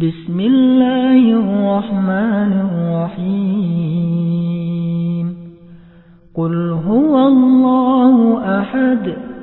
بسم الله الرحمن الرحيم. قل هو الله أحد.